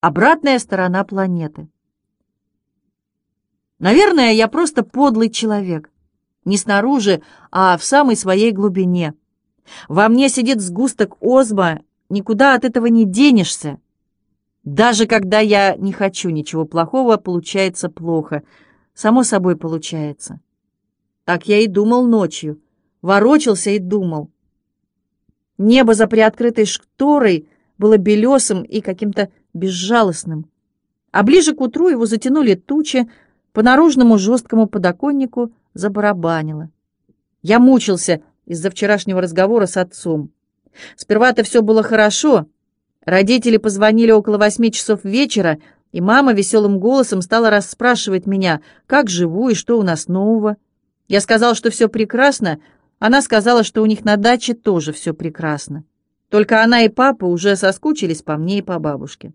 Обратная сторона планеты. Наверное, я просто подлый человек. Не снаружи, а в самой своей глубине. Во мне сидит сгусток озма, никуда от этого не денешься. Даже когда я не хочу ничего плохого, получается плохо. Само собой получается. Так я и думал ночью. Ворочался и думал. Небо за приоткрытой шторой было белесым и каким-то безжалостным. А ближе к утру его затянули тучи, по наружному жесткому подоконнику забарабанило. Я мучился из-за вчерашнего разговора с отцом. Сперва-то все было хорошо. Родители позвонили около восьми часов вечера, и мама веселым голосом стала расспрашивать меня, как живу и что у нас нового. Я сказал, что все прекрасно, она сказала, что у них на даче тоже все прекрасно. Только она и папа уже соскучились по мне и по бабушке.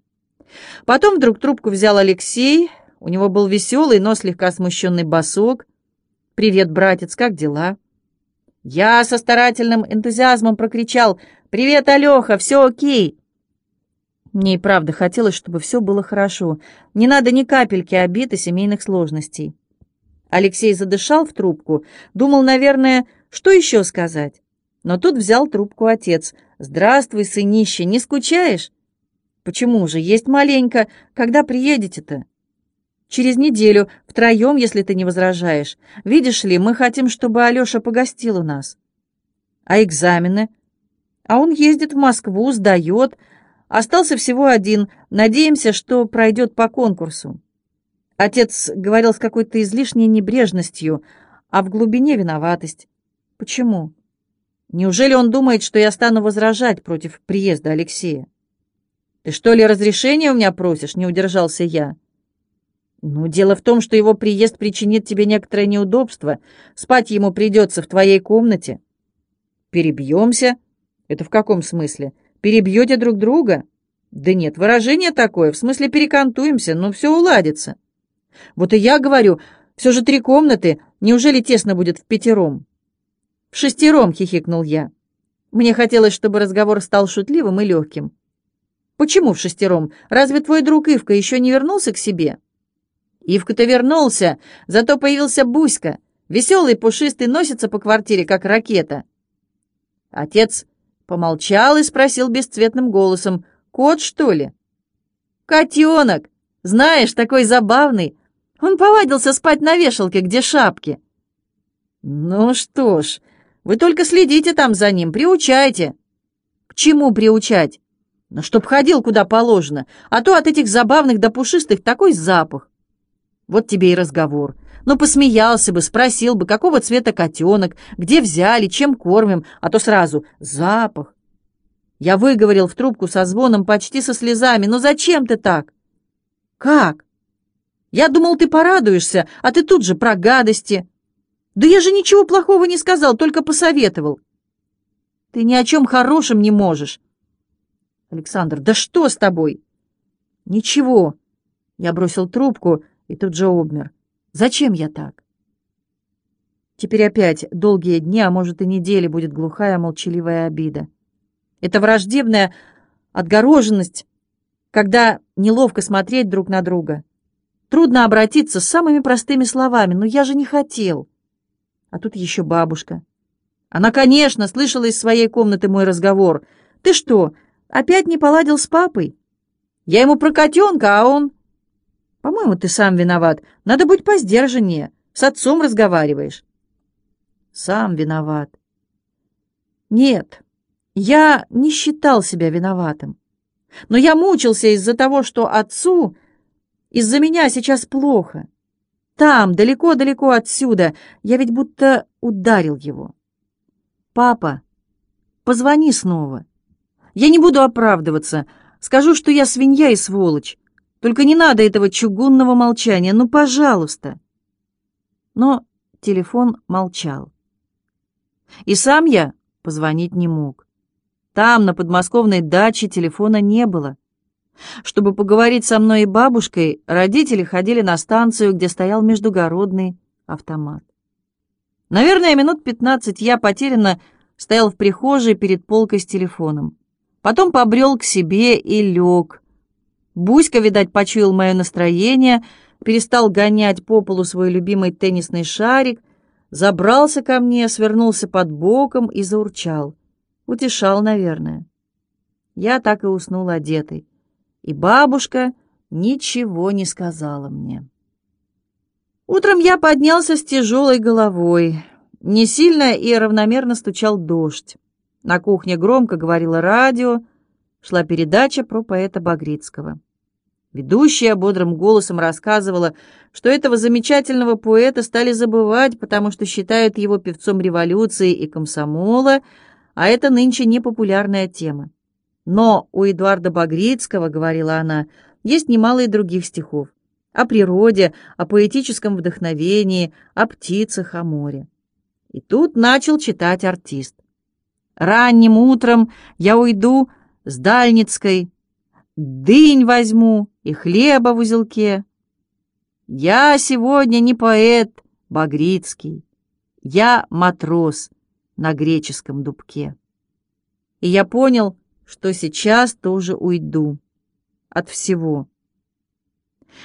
Потом вдруг трубку взял Алексей. У него был веселый, но слегка смущенный басок. «Привет, братец, как дела?» Я со старательным энтузиазмом прокричал «Привет, Алеха, все окей!» Мне и правда хотелось, чтобы все было хорошо. Не надо ни капельки обид и семейных сложностей. Алексей задышал в трубку, думал, наверное, что еще сказать. Но тут взял трубку отец. «Здравствуй, сынище, не скучаешь?» «Почему же? Есть маленько. Когда приедете-то?» «Через неделю, втроем, если ты не возражаешь. Видишь ли, мы хотим, чтобы Алеша погостил у нас». «А экзамены?» «А он ездит в Москву, сдает. Остался всего один. Надеемся, что пройдет по конкурсу». Отец говорил с какой-то излишней небрежностью, а в глубине виноватость. «Почему?» «Неужели он думает, что я стану возражать против приезда Алексея?» «Ты что ли разрешение у меня просишь?» — не удержался я. «Ну, дело в том, что его приезд причинит тебе некоторое неудобство. Спать ему придется в твоей комнате». «Перебьемся?» «Это в каком смысле? Перебьете друг друга?» «Да нет, выражение такое, в смысле перекантуемся, но все уладится». «Вот и я говорю, все же три комнаты, неужели тесно будет в пятером?» «В шестером», — хихикнул я. Мне хотелось, чтобы разговор стал шутливым и легким. «Почему в шестером? Разве твой друг Ивка еще не вернулся к себе?» «Ивка-то вернулся, зато появился Буська. Веселый, пушистый, носится по квартире, как ракета». Отец помолчал и спросил бесцветным голосом, «Кот, что ли?» «Котенок! Знаешь, такой забавный. Он повадился спать на вешалке, где шапки». «Ну что ж, вы только следите там за ним, приучайте». «К чему приучать?» Но чтоб ходил куда положено, а то от этих забавных да пушистых такой запах. Вот тебе и разговор. Ну, посмеялся бы, спросил бы, какого цвета котенок, где взяли, чем кормим, а то сразу запах. Я выговорил в трубку со звоном почти со слезами. «Ну зачем ты так?» «Как?» «Я думал, ты порадуешься, а ты тут же про гадости». «Да я же ничего плохого не сказал, только посоветовал». «Ты ни о чем хорошем не можешь. Александр, да что с тобой? Ничего. Я бросил трубку и тут же обмер. Зачем я так? Теперь опять долгие дни, а может и недели будет глухая молчаливая обида. Это враждебная отгороженность, когда неловко смотреть друг на друга. Трудно обратиться с самыми простыми словами, но я же не хотел. А тут еще бабушка. Она, конечно, слышала из своей комнаты мой разговор. «Ты что, Опять не поладил с папой? Я ему про котенка, а он... По-моему, ты сам виноват. Надо быть поздержаннее. С отцом разговариваешь. Сам виноват. Нет, я не считал себя виноватым. Но я мучился из-за того, что отцу из-за меня сейчас плохо. Там, далеко-далеко отсюда, я ведь будто ударил его. Папа, позвони снова. Я не буду оправдываться. Скажу, что я свинья и сволочь. Только не надо этого чугунного молчания. Ну, пожалуйста. Но телефон молчал. И сам я позвонить не мог. Там, на подмосковной даче, телефона не было. Чтобы поговорить со мной и бабушкой, родители ходили на станцию, где стоял междугородный автомат. Наверное, минут пятнадцать я потерянно стоял в прихожей перед полкой с телефоном. Потом побрел к себе и лег. Буська, видать, почуял мое настроение, перестал гонять по полу свой любимый теннисный шарик, забрался ко мне, свернулся под боком и заурчал. Утешал, наверное. Я так и уснул одетый. И бабушка ничего не сказала мне. Утром я поднялся с тяжелой головой. Не сильно и равномерно стучал дождь. На кухне громко говорило радио, шла передача про поэта Багрицкого. Ведущая бодрым голосом рассказывала, что этого замечательного поэта стали забывать, потому что считают его певцом революции и комсомола, а это нынче непопулярная тема. Но у Эдуарда Багрицкого, говорила она, есть немало и других стихов. О природе, о поэтическом вдохновении, о птицах, о море. И тут начал читать артист. «Ранним утром я уйду с Дальницкой, дынь возьму и хлеба в узелке. Я сегодня не поэт Багрицкий, я матрос на греческом дубке. И я понял, что сейчас тоже уйду от всего.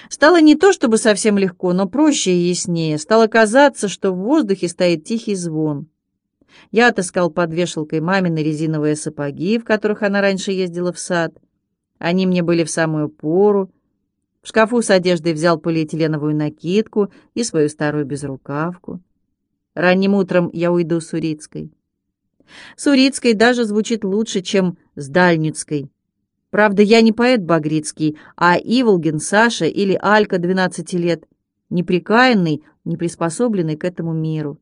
Стало не то чтобы совсем легко, но проще и яснее. Стало казаться, что в воздухе стоит тихий звон. Я отыскал под вешалкой мамины резиновые сапоги, в которых она раньше ездила в сад. Они мне были в самую пору. В шкафу с одеждой взял полиэтиленовую накидку и свою старую безрукавку. Ранним утром я уйду с Урицкой. С Урицкой даже звучит лучше, чем с Дальницкой. Правда, я не поэт Багрицкий, а Иволгин Саша или Алька, 12 лет, неприкаянный, не приспособленный к этому миру.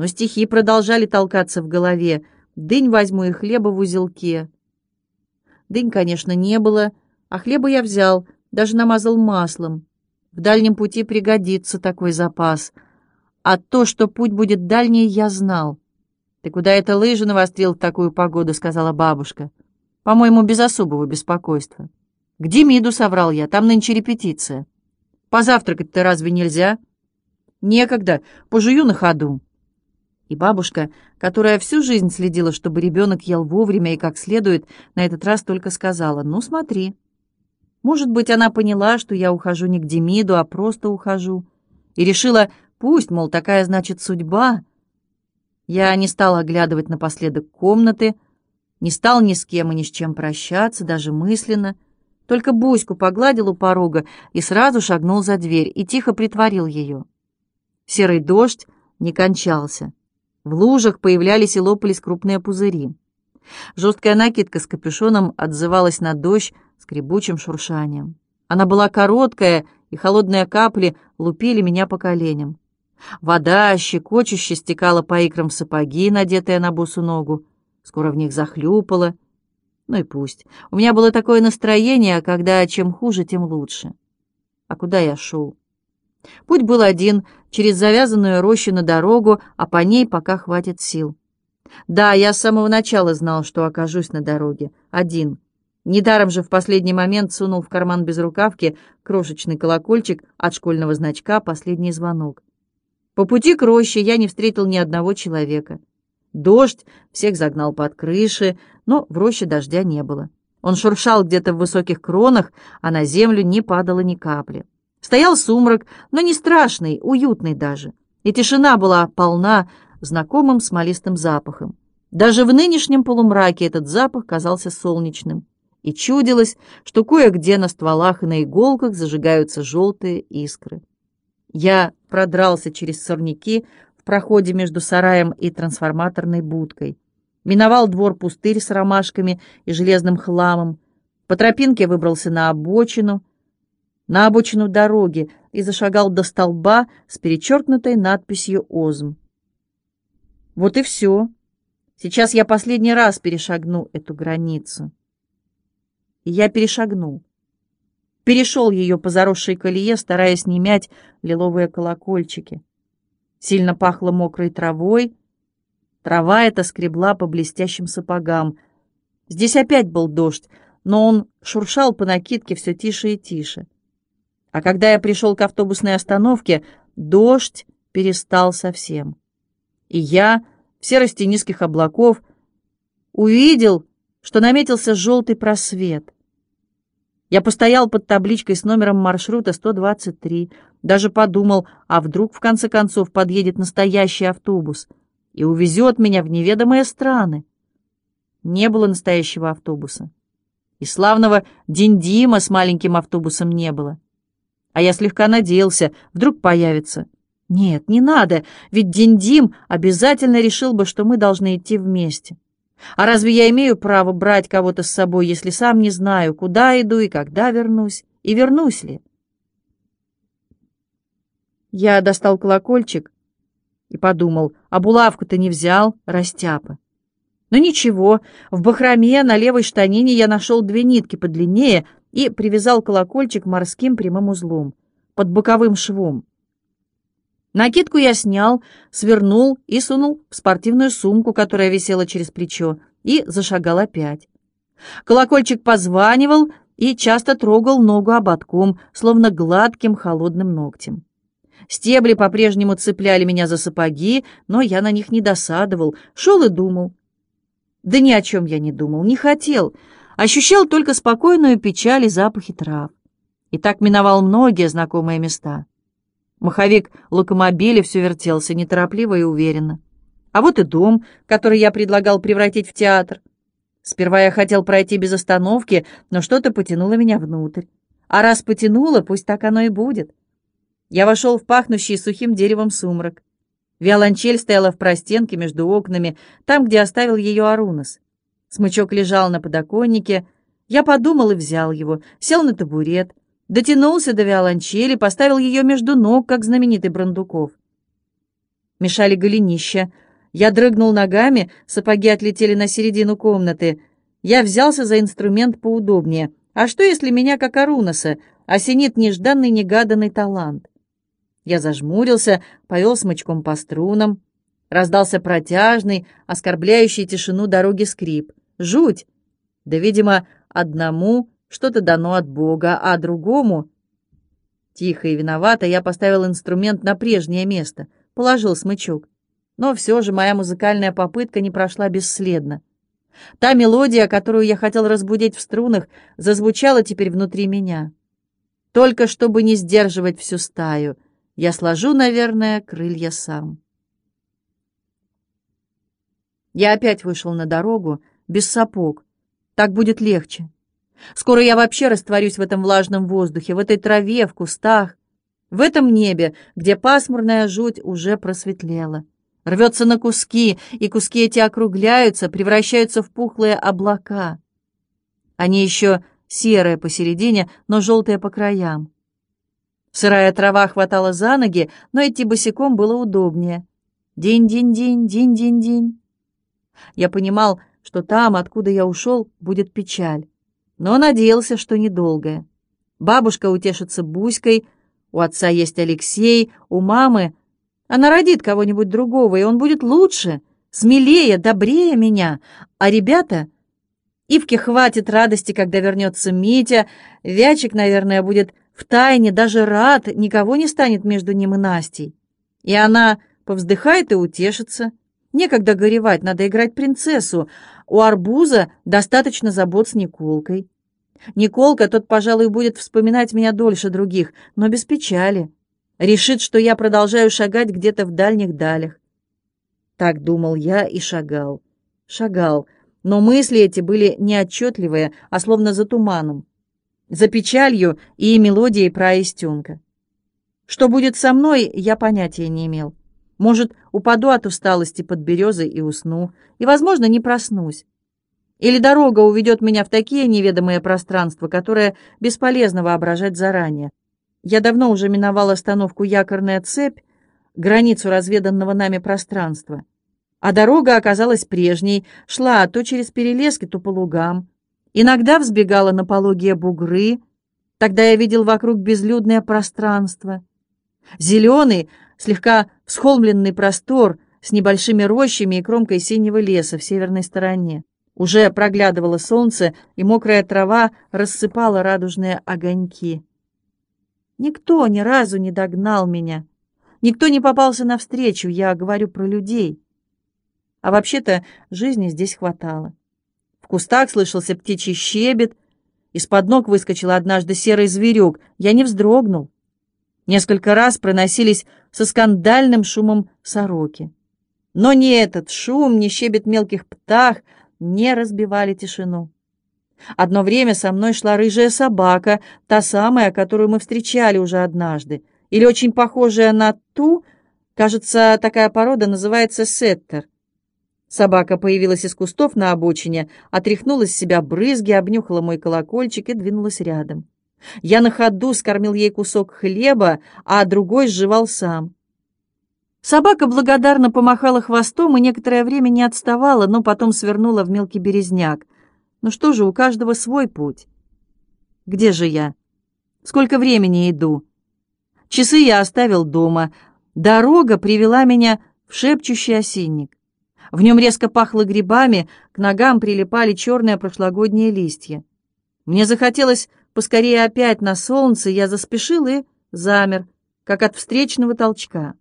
Но стихи продолжали толкаться в голове. «Дынь возьму и хлеба в узелке». Дынь, конечно, не было, а хлеба я взял, даже намазал маслом. В дальнем пути пригодится такой запас. А то, что путь будет дальний, я знал. «Ты куда это лыжи навострил в такую погоду?» — сказала бабушка. «По-моему, без особого беспокойства». «К Демиду соврал я, там нынче репетиция». «Позавтракать-то разве нельзя?» «Некогда, пожую на ходу». И бабушка, которая всю жизнь следила, чтобы ребенок ел вовремя и как следует, на этот раз только сказала «Ну, смотри». Может быть, она поняла, что я ухожу не к Демиду, а просто ухожу, и решила, пусть, мол, такая значит судьба, я не стал оглядывать напоследок комнаты, не стал ни с кем и ни с чем прощаться, даже мысленно. Только Буську погладил у порога и сразу шагнул за дверь и тихо притворил ее. Серый дождь не кончался. В лужах появлялись и лопались крупные пузыри. Жесткая накидка с капюшоном отзывалась на дождь скребучим шуршанием. Она была короткая, и холодные капли лупили меня по коленям. Вода щекочуще стекала по икрам в сапоги, надетые на босу ногу. Скоро в них захлюпало. Ну и пусть. У меня было такое настроение, когда чем хуже, тем лучше. А куда я шел? Путь был один, через завязанную рощу на дорогу, а по ней пока хватит сил. Да, я с самого начала знал, что окажусь на дороге. Один. Недаром же в последний момент сунул в карман без рукавки крошечный колокольчик от школьного значка «Последний звонок». По пути к роще я не встретил ни одного человека. Дождь всех загнал под крыши, но в роще дождя не было. Он шуршал где-то в высоких кронах, а на землю не падало ни капли. Стоял сумрак, но не страшный, уютный даже. И тишина была полна знакомым смолистым запахом. Даже в нынешнем полумраке этот запах казался солнечным. И чудилось, что кое-где на стволах и на иголках зажигаются желтые искры. Я продрался через сорняки в проходе между сараем и трансформаторной будкой. Миновал двор-пустырь с ромашками и железным хламом. По тропинке выбрался на обочину, на обочину дороги и зашагал до столба с перечеркнутой надписью «Озм». Вот и все. Сейчас я последний раз перешагну эту границу. И я перешагнул перешел ее по заросшей колее, стараясь не мять лиловые колокольчики. Сильно пахло мокрой травой. Трава эта скребла по блестящим сапогам. Здесь опять был дождь, но он шуршал по накидке все тише и тише. А когда я пришел к автобусной остановке, дождь перестал совсем. И я, в серости низких облаков, увидел, что наметился желтый просвет — Я постоял под табличкой с номером маршрута 123, даже подумал, а вдруг в конце концов подъедет настоящий автобус и увезет меня в неведомые страны. Не было настоящего автобуса. И славного Диндима с маленьким автобусом не было. А я слегка надеялся, вдруг появится. Нет, не надо, ведь Диндим обязательно решил бы, что мы должны идти вместе. А разве я имею право брать кого-то с собой, если сам не знаю, куда иду и когда вернусь, и вернусь ли? Я достал колокольчик и подумал, а булавку-то не взял, растяпа. Но ничего, в бахроме на левой штанине я нашел две нитки подлиннее и привязал колокольчик морским прямым узлом, под боковым швом. Накидку я снял, свернул и сунул в спортивную сумку, которая висела через плечо, и зашагал опять. Колокольчик позванивал и часто трогал ногу ободком, словно гладким холодным ногтем. Стебли по-прежнему цепляли меня за сапоги, но я на них не досадовал, шел и думал. Да ни о чем я не думал, не хотел, ощущал только спокойную печаль и запахи трав. И так миновал многие знакомые места. Маховик локомобиля все вертелся неторопливо и уверенно. А вот и дом, который я предлагал превратить в театр. Сперва я хотел пройти без остановки, но что-то потянуло меня внутрь. А раз потянуло, пусть так оно и будет. Я вошел в пахнущий сухим деревом сумрак. Виолончель стояла в простенке между окнами, там, где оставил ее Арунас. Смычок лежал на подоконнике. Я подумал и взял его, сел на табурет, дотянулся до виолончели, поставил ее между ног, как знаменитый Брандуков. Мешали голенища. Я дрыгнул ногами, сапоги отлетели на середину комнаты. Я взялся за инструмент поудобнее. А что, если меня, как Арунаса, осенит нежданный негаданный талант? Я зажмурился, повел смычком по струнам. Раздался протяжный, оскорбляющий тишину дороги скрип. Жуть! Да, видимо, одному что-то дано от Бога, а другому... Тихо и виновато я поставил инструмент на прежнее место, положил смычок. Но все же моя музыкальная попытка не прошла бесследно. Та мелодия, которую я хотел разбудить в струнах, зазвучала теперь внутри меня. Только чтобы не сдерживать всю стаю, я сложу, наверное, крылья сам. Я опять вышел на дорогу, без сапог. Так будет легче. Скоро я вообще растворюсь в этом влажном воздухе, в этой траве, в кустах, в этом небе, где пасмурная жуть уже просветлела. Рвется на куски, и куски эти округляются, превращаются в пухлые облака. Они еще серые посередине, но желтые по краям. Сырая трава хватала за ноги, но идти босиком было удобнее. День-день-день, день-день-день. Я понимал, что там, откуда я ушел, будет печаль но надеялся, что недолгое. Бабушка утешится Буськой, у отца есть Алексей, у мамы. Она родит кого-нибудь другого, и он будет лучше, смелее, добрее меня. А ребята... Ивке хватит радости, когда вернется Митя. Вячик, наверное, будет в тайне, даже рад, никого не станет между ним и Настей. И она повздыхает и утешится. Некогда горевать, надо играть принцессу. У арбуза достаточно забот с Николкой. Николка, тот, пожалуй, будет вспоминать меня дольше других, но без печали. Решит, что я продолжаю шагать где-то в дальних далях. Так думал я и шагал. Шагал, но мысли эти были неотчетливые, а словно за туманом. За печалью и мелодией про Аистенка. Что будет со мной, я понятия не имел. Может, упаду от усталости под березой и усну, и, возможно, не проснусь. Или дорога уведет меня в такие неведомые пространства, которые бесполезно воображать заранее. Я давно уже миновал остановку «Якорная цепь», границу разведанного нами пространства. А дорога оказалась прежней, шла то через перелески, то по лугам. Иногда взбегала на пологие бугры. Тогда я видел вокруг безлюдное пространство. Зеленый, слегка всхолмленный простор с небольшими рощами и кромкой синего леса в северной стороне. Уже проглядывало солнце, и мокрая трава рассыпала радужные огоньки. Никто ни разу не догнал меня. Никто не попался навстречу, я говорю про людей. А вообще-то жизни здесь хватало. В кустах слышался птичий щебет, Из-под ног выскочил однажды серый зверек. Я не вздрогнул. Несколько раз проносились со скандальным шумом сороки. Но ни этот шум, ни щебет мелких птах не разбивали тишину. Одно время со мной шла рыжая собака, та самая, которую мы встречали уже однажды, или очень похожая на ту, кажется, такая порода называется сеттер. Собака появилась из кустов на обочине, отряхнула с себя брызги, обнюхала мой колокольчик и двинулась рядом. Я на ходу скормил ей кусок хлеба, а другой сживал сам. Собака благодарно помахала хвостом и некоторое время не отставала, но потом свернула в мелкий березняк. Ну что же, у каждого свой путь. Где же я? Сколько времени иду? Часы я оставил дома. Дорога привела меня в шепчущий осинник. В нем резко пахло грибами, к ногам прилипали черные прошлогодние листья. Мне захотелось поскорее опять на солнце, я заспешил и замер, как от встречного толчка.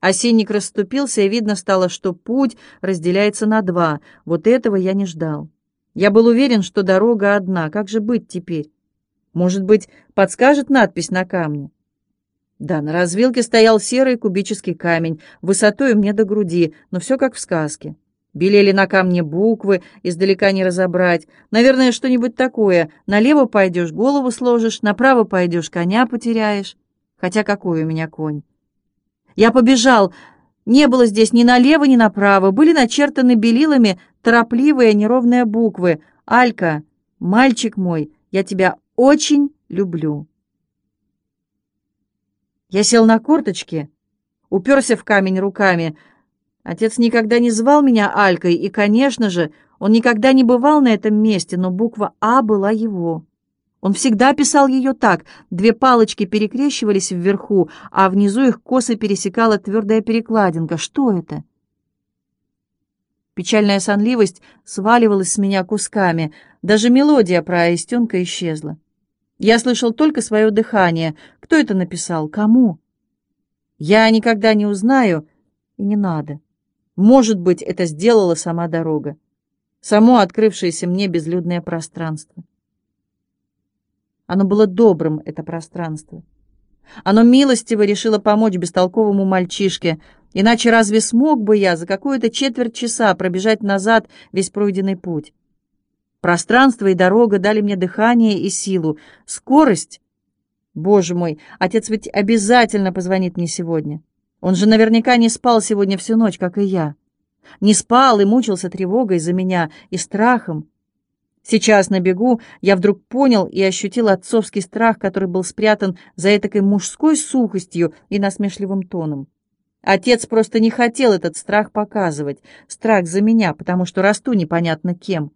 Осенник расступился, и видно стало, что путь разделяется на два. Вот этого я не ждал. Я был уверен, что дорога одна. Как же быть теперь? Может быть, подскажет надпись на камне? Да, на развилке стоял серый кубический камень, высотой мне до груди, но все как в сказке. Белели на камне буквы, издалека не разобрать. Наверное, что-нибудь такое. Налево пойдешь, голову сложишь, направо пойдешь, коня потеряешь. Хотя какой у меня конь? Я побежал. Не было здесь ни налево, ни направо. Были начертаны белилами торопливые неровные буквы. «Алька, мальчик мой, я тебя очень люблю». Я сел на корточки, уперся в камень руками. Отец никогда не звал меня Алькой, и, конечно же, он никогда не бывал на этом месте, но буква «А» была его. Он всегда писал ее так. Две палочки перекрещивались вверху, а внизу их косо пересекала твердая перекладинка. Что это? Печальная сонливость сваливалась с меня кусками. Даже мелодия про Аистенка исчезла. Я слышал только свое дыхание. Кто это написал? Кому? Я никогда не узнаю, и не надо. Может быть, это сделала сама дорога. Само открывшееся мне безлюдное пространство. Оно было добрым, это пространство. Оно милостиво решило помочь бестолковому мальчишке, иначе разве смог бы я за какую-то четверть часа пробежать назад весь пройденный путь? Пространство и дорога дали мне дыхание и силу, скорость. Боже мой, отец ведь обязательно позвонит мне сегодня. Он же наверняка не спал сегодня всю ночь, как и я. Не спал и мучился тревогой за меня и страхом. Сейчас на бегу я вдруг понял и ощутил отцовский страх, который был спрятан за этакой мужской сухостью и насмешливым тоном. Отец просто не хотел этот страх показывать, страх за меня, потому что расту непонятно кем.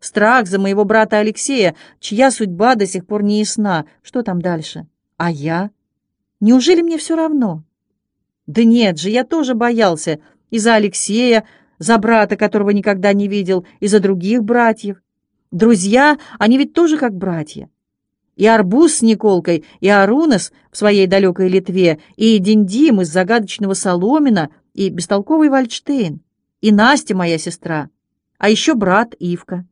Страх за моего брата Алексея, чья судьба до сих пор не ясна. Что там дальше? А я? Неужели мне все равно? Да нет же, я тоже боялся. И за Алексея, за брата, которого никогда не видел, и за других братьев. Друзья, они ведь тоже как братья. И Арбуз с Николкой, и Арунес в своей далекой Литве, и Диндим из загадочного Соломина, и бестолковый Вальштейн, и Настя, моя сестра, а еще брат Ивка.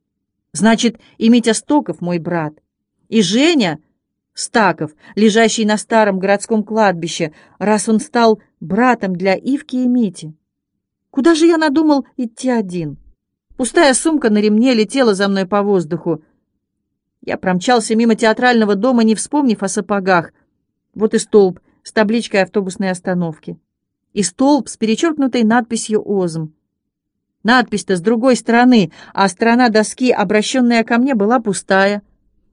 Значит, и Митя Стоков мой брат, и Женя Стаков, лежащий на старом городском кладбище, раз он стал братом для Ивки и Мити. Куда же я надумал идти один?» Пустая сумка на ремне летела за мной по воздуху. Я промчался мимо театрального дома, не вспомнив о сапогах. Вот и столб с табличкой автобусной остановки. И столб с перечеркнутой надписью «Озм». Надпись-то с другой стороны, а сторона доски, обращенная ко мне, была пустая,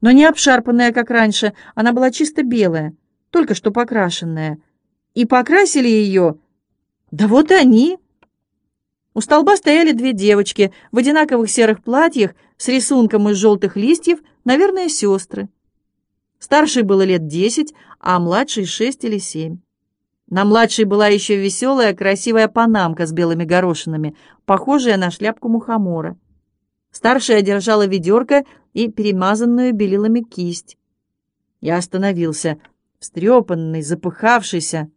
но не обшарпанная, как раньше, она была чисто белая, только что покрашенная. И покрасили ее... Да вот они, у столба стояли две девочки в одинаковых серых платьях с рисунком из желтых листьев, наверное, сестры. Старшей было лет десять, а младшей шесть или семь. На младшей была еще веселая, красивая панамка с белыми горошинами, похожая на шляпку мухомора. Старшая держала ведерко и перемазанную белилами кисть. Я остановился, встрепанный, запыхавшийся,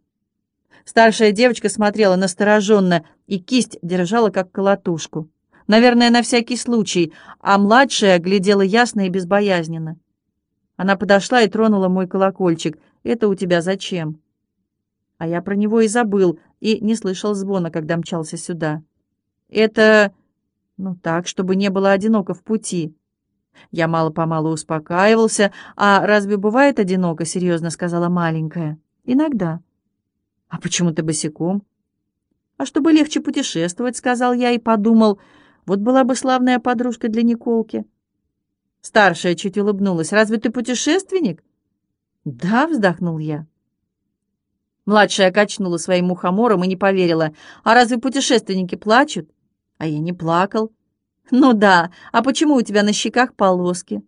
Старшая девочка смотрела настороженно и кисть держала как колотушку. Наверное, на всякий случай, а младшая глядела ясно и безбоязненно. Она подошла и тронула мой колокольчик. «Это у тебя зачем?» А я про него и забыл, и не слышал звона, когда мчался сюда. «Это... ну так, чтобы не было одиноко в пути». Я мало-помалу успокаивался. «А разве бывает одиноко?» — серьезно сказала маленькая. «Иногда». «А почему ты босиком?» «А чтобы легче путешествовать», — сказал я и подумал. «Вот была бы славная подружка для Николки». Старшая чуть улыбнулась. «Разве ты путешественник?» «Да», — вздохнул я. Младшая качнула своим мухомором и не поверила. «А разве путешественники плачут?» «А я не плакал». «Ну да, а почему у тебя на щеках полоски?»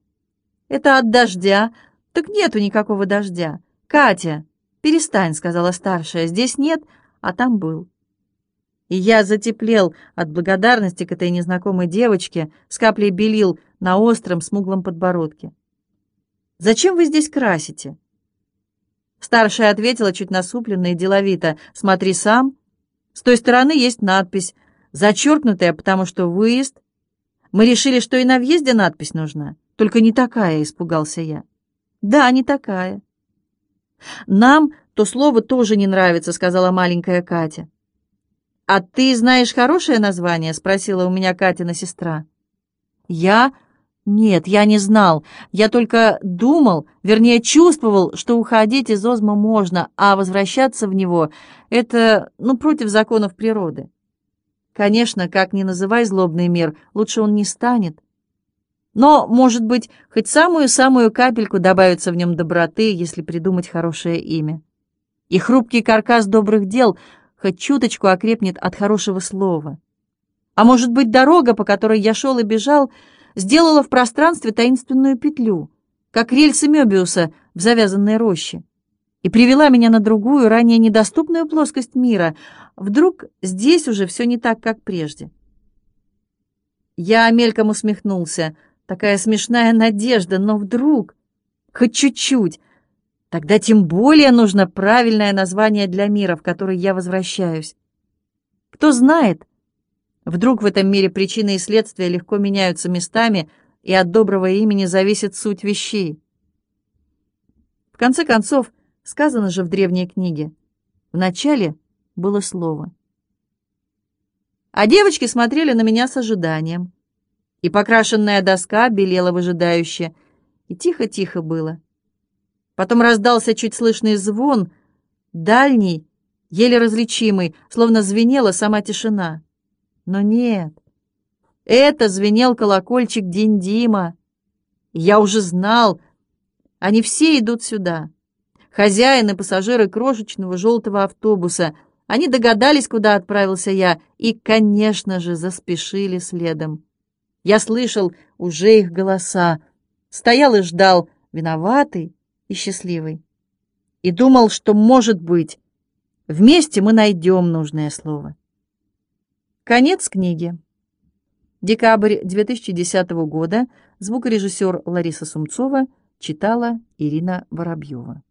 «Это от дождя». «Так нету никакого дождя». «Катя, перестань», — сказала старшая. «Здесь нет, а там был». И я затеплел от благодарности к этой незнакомой девочке с каплей белил на остром смуглом подбородке. «Зачем вы здесь красите?» Старшая ответила чуть насупленно и деловито. «Смотри сам. С той стороны есть надпись, зачеркнутая, потому что выезд. Мы решили, что и на въезде надпись нужна. Только не такая, испугался я. Да, не такая. Нам то слово тоже не нравится, сказала маленькая Катя. «А ты знаешь хорошее название?» — спросила у меня Катина сестра. «Я? Нет, я не знал. Я только думал, вернее, чувствовал, что уходить из Озма можно, а возвращаться в него — это, ну, против законов природы. Конечно, как ни называй злобный мир, лучше он не станет. Но, может быть, хоть самую-самую капельку добавится в нем доброты, если придумать хорошее имя. И хрупкий каркас добрых дел — хоть чуточку окрепнет от хорошего слова. А может быть, дорога, по которой я шел и бежал, сделала в пространстве таинственную петлю, как рельсы Мёбиуса в завязанной роще, и привела меня на другую, ранее недоступную плоскость мира. Вдруг здесь уже все не так, как прежде. Я мельком усмехнулся. Такая смешная надежда, но вдруг, хоть чуть-чуть, Тогда тем более нужно правильное название для мира, в который я возвращаюсь. Кто знает, вдруг в этом мире причины и следствия легко меняются местами, и от доброго имени зависит суть вещей. В конце концов, сказано же в древней книге, в начале было слово. А девочки смотрели на меня с ожиданием. И покрашенная доска белела выжидающе, и тихо-тихо было. Потом раздался чуть слышный звон, дальний, еле различимый, словно звенела сама тишина. Но нет, это звенел колокольчик Диндима. Я уже знал, они все идут сюда. Хозяин и пассажиры крошечного желтого автобуса. Они догадались, куда отправился я, и, конечно же, заспешили следом. Я слышал уже их голоса, стоял и ждал, виноватый, и счастливый. И думал, что, может быть, вместе мы найдем нужное слово. Конец книги. Декабрь 2010 года. Звукорежиссер Лариса Сумцова читала Ирина Воробьева.